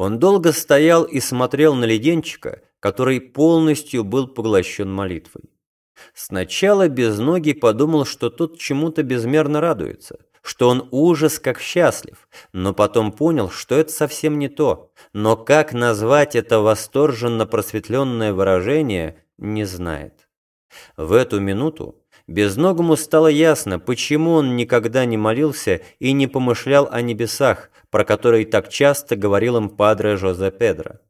Он долго стоял и смотрел на леденчика, который полностью был поглощен молитвой. Сначала Безногий подумал, что тот чему-то безмерно радуется, что он ужас как счастлив, но потом понял, что это совсем не то. Но как назвать это восторженно просветленное выражение, не знает. В эту минуту Безногому стало ясно, почему он никогда не молился и не помышлял о небесах, про которые так часто говорил им Падре Жозе Педро.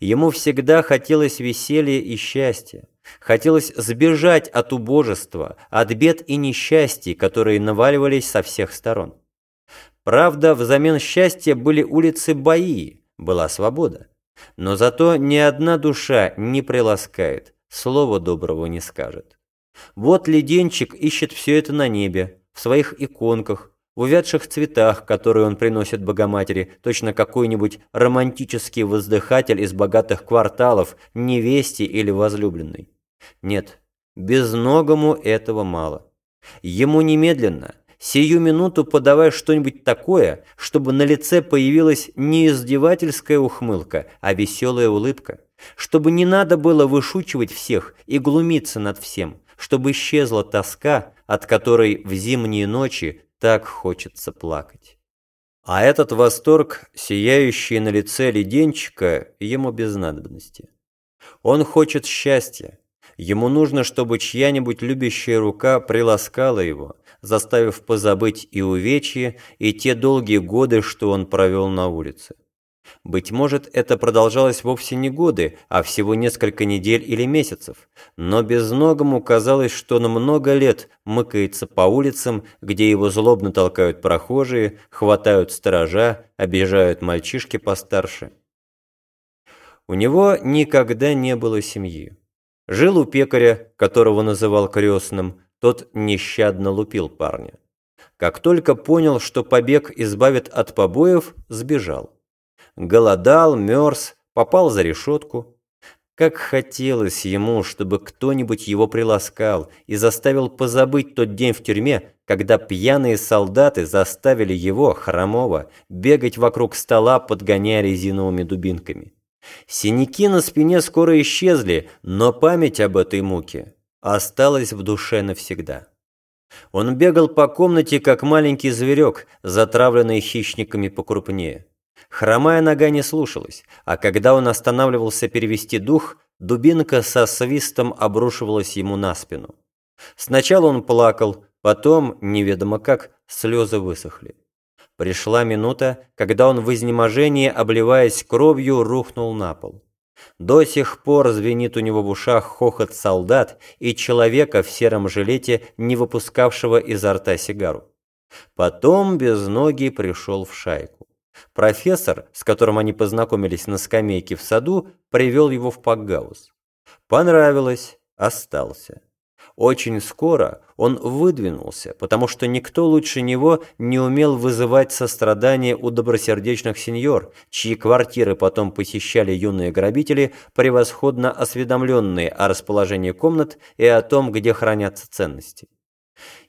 Ему всегда хотелось веселья и счастья. Хотелось сбежать от убожества, от бед и несчастий, которые наваливались со всех сторон. Правда, взамен счастья были улицы Баи, была свобода. Но зато ни одна душа не приласкает, слова доброго не скажет. Вот леденчик ищет все это на небе, в своих иконках, в увядших цветах, которые он приносит Богоматери, точно какой-нибудь романтический воздыхатель из богатых кварталов, невесте или возлюбленной. Нет, безногому этого мало. Ему немедленно, сию минуту подавай что-нибудь такое, чтобы на лице появилась не издевательская ухмылка, а веселая улыбка. Чтобы не надо было вышучивать всех и глумиться над всем, чтобы исчезла тоска, от которой в зимние ночи так хочется плакать. А этот восторг, сияющий на лице леденчика, ему без надобности. Он хочет счастья. Ему нужно, чтобы чья-нибудь любящая рука приласкала его, заставив позабыть и увечье, и те долгие годы, что он провел на улице. Быть может, это продолжалось вовсе не годы, а всего несколько недель или месяцев, но безногому казалось, что он много лет мыкается по улицам, где его злобно толкают прохожие, хватают сторожа, обижают мальчишки постарше. У него никогда не было семьи. Жил у пекаря, которого называл крестным, тот нещадно лупил парня. Как только понял, что побег избавит от побоев, сбежал голодал, мерз, попал за решетку. Как хотелось ему, чтобы кто-нибудь его приласкал и заставил позабыть тот день в тюрьме, когда пьяные солдаты заставили его, хромого, бегать вокруг стола, подгоняя резиновыми дубинками. Синяки на спине скоро исчезли, но память об этой муке осталась в душе навсегда. Он бегал по комнате, как маленький зверек, затравленный хищниками покрупнее. Хромая нога не слушалась, а когда он останавливался перевести дух, дубинка со свистом обрушивалась ему на спину. Сначала он плакал, потом, неведомо как, слезы высохли. Пришла минута, когда он в изнеможении, обливаясь кровью, рухнул на пол. До сих пор звенит у него в ушах хохот солдат и человека в сером жилете, не выпускавшего изо рта сигару. Потом без ноги пришел в шайку. Профессор, с которым они познакомились на скамейке в саду, привел его в Пакгаус. Понравилось, остался. Очень скоро он выдвинулся, потому что никто лучше него не умел вызывать сострадание у добросердечных сеньор, чьи квартиры потом посещали юные грабители, превосходно осведомленные о расположении комнат и о том, где хранятся ценности.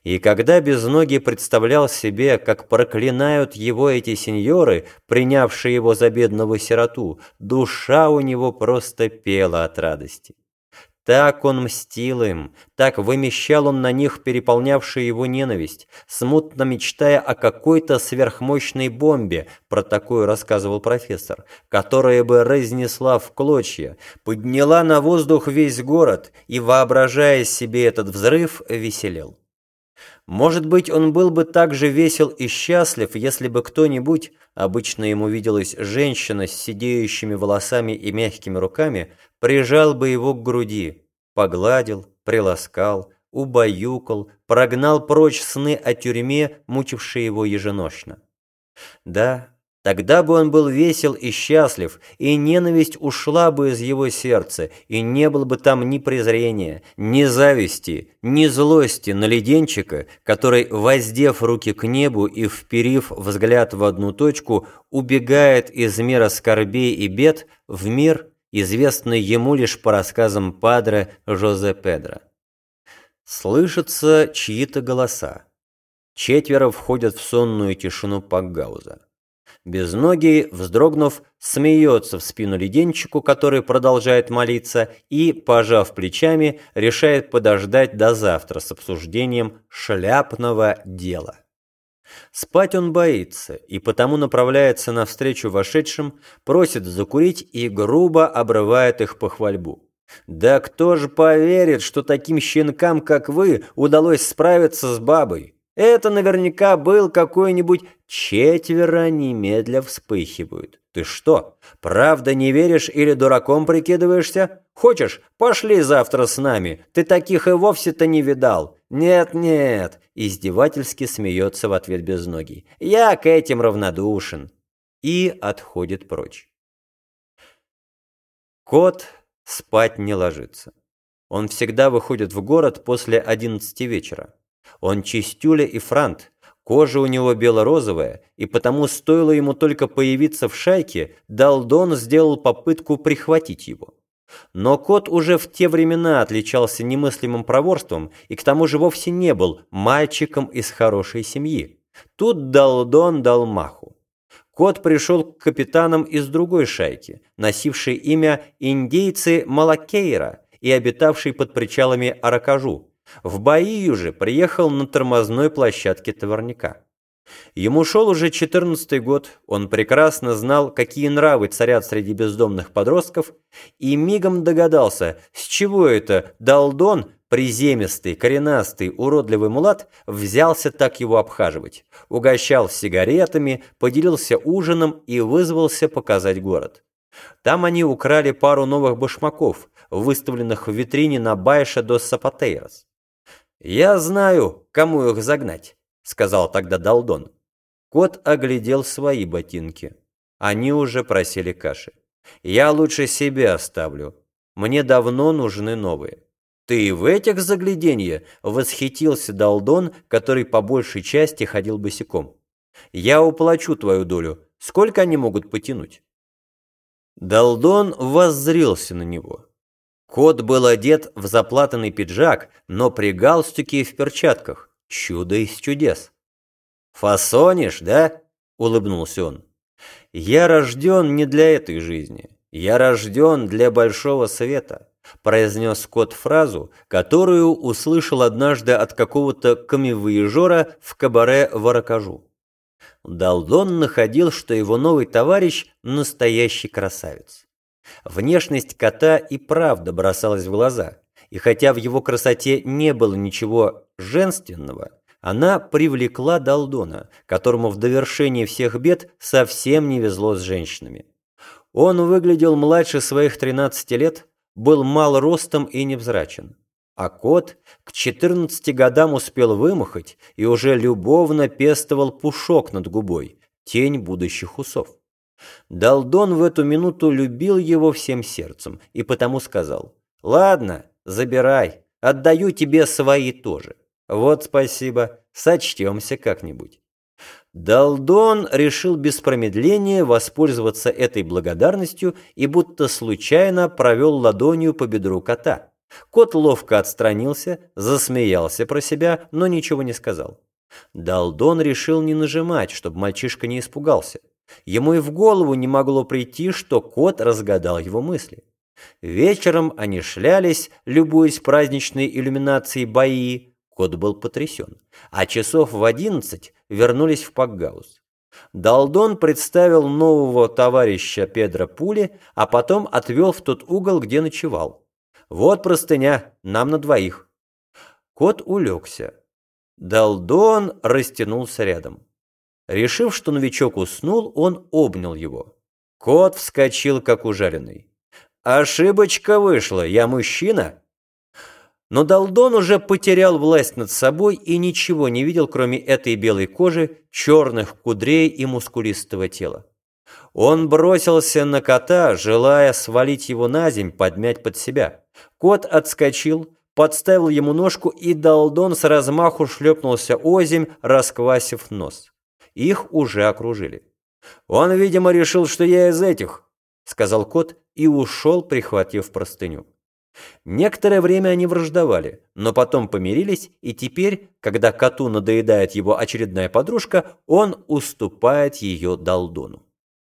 И когда Безногий представлял себе, как проклинают его эти сеньоры, принявшие его за бедного сироту, душа у него просто пела от радости. Так он мстил им, так вымещал он на них переполнявшую его ненависть, смутно мечтая о какой-то сверхмощной бомбе, про такую рассказывал профессор, которая бы разнесла в клочья, подняла на воздух весь город и, воображая себе этот взрыв, веселел. Может быть, он был бы так же весел и счастлив, если бы кто-нибудь, обычно ему виделась женщина с сидеющими волосами и мягкими руками, прижал бы его к груди, погладил, приласкал, убаюкал, прогнал прочь сны о тюрьме, мучившие его еженочно. Да, Тогда бы он был весел и счастлив, и ненависть ушла бы из его сердца, и не было бы там ни презрения, ни зависти, ни злости на леденчика, который, воздев руки к небу и вперив взгляд в одну точку, убегает из мира скорбей и бед в мир, известный ему лишь по рассказам падре Жозе Педро. Слышатся чьи-то голоса. Четверо входят в сонную тишину Пакгауза. Безногий, вздрогнув, смеется в спину леденчику, который продолжает молиться, и, пожав плечами, решает подождать до завтра с обсуждением шляпного дела. Спать он боится, и потому направляется навстречу вошедшим, просит закурить и грубо обрывает их похвальбу. «Да кто же поверит, что таким щенкам, как вы, удалось справиться с бабой?» Это наверняка был какой-нибудь четверо немедля вспыхивают. Ты что, правда не веришь или дураком прикидываешься? Хочешь, пошли завтра с нами. Ты таких и вовсе-то не видал. Нет-нет, издевательски смеется в ответ безногий. Я к этим равнодушен. И отходит прочь. Кот спать не ложится. Он всегда выходит в город после одиннадцати вечера. Он чистюля и франт, кожа у него бело-розовая, и потому стоило ему только появиться в шайке, Далдон сделал попытку прихватить его. Но кот уже в те времена отличался немыслимым проворством и к тому же вовсе не был мальчиком из хорошей семьи. Тут Далдон дал маху. Кот пришел к капитанам из другой шайки, носившей имя индейцы Малакейра и обитавшей под причалами Аракажу, в Баию же приехал на тормозной площадке товарняка. Ему шел уже четырнадцатый год, он прекрасно знал, какие нравы царят среди бездомных подростков, и мигом догадался, с чего это Далдон, приземистый, коренастый, уродливый мулат, взялся так его обхаживать. Угощал сигаретами, поделился ужином и вызвался показать город. Там они украли пару новых башмаков, выставленных в витрине на Байша до Сапатейрос. «Я знаю, кому их загнать», — сказал тогда Далдон. Кот оглядел свои ботинки. Они уже просили каши. «Я лучше себе оставлю. Мне давно нужны новые». «Ты и в этих загляденье?» — восхитился Далдон, который по большей части ходил босиком. «Я уплачу твою долю. Сколько они могут потянуть?» Далдон воззрился на него. Кот был одет в заплатанный пиджак, но при галстуке и в перчатках. Чудо из чудес. «Фасонишь, да?» — улыбнулся он. «Я рожден не для этой жизни. Я рожден для большого света», — произнес кот фразу, которую услышал однажды от какого-то камевоежора в кабаре Ворокажу. Далдон находил, что его новый товарищ — настоящий красавец. Внешность кота и правда бросалась в глаза, и хотя в его красоте не было ничего женственного, она привлекла Далдона, которому в довершении всех бед совсем не везло с женщинами. Он выглядел младше своих 13 лет, был мал ростом и невзрачен. А кот к 14 годам успел вымахать и уже любовно пестовал пушок над губой, тень будущих усов. Далдон в эту минуту любил его всем сердцем и потому сказал, «Ладно, забирай, отдаю тебе свои тоже. Вот спасибо, сочтемся как-нибудь». Далдон решил без промедления воспользоваться этой благодарностью и будто случайно провел ладонью по бедру кота. Кот ловко отстранился, засмеялся про себя, но ничего не сказал. Далдон решил не нажимать, чтобы мальчишка не испугался. Ему и в голову не могло прийти, что кот разгадал его мысли. Вечером они шлялись, любуясь праздничной иллюминацией бои. Кот был потрясен. А часов в одиннадцать вернулись в Пакгаус. Далдон представил нового товарища Педро Пули, а потом отвел в тот угол, где ночевал. «Вот простыня, нам на двоих». Кот улегся. Далдон растянулся рядом. Решив, что новичок уснул, он обнял его. Кот вскочил, как ужаленный. «Ошибочка вышла, я мужчина?» Но Далдон уже потерял власть над собой и ничего не видел, кроме этой белой кожи, черных кудрей и мускулистого тела. Он бросился на кота, желая свалить его на земь, подмять под себя. Кот отскочил, подставил ему ножку, и Далдон с размаху шлепнулся озимь, расквасив нос. Их уже окружили. «Он, видимо, решил, что я из этих», — сказал кот и ушел, прихватив простыню. Некоторое время они враждовали, но потом помирились, и теперь, когда коту надоедает его очередная подружка, он уступает ее Долдону.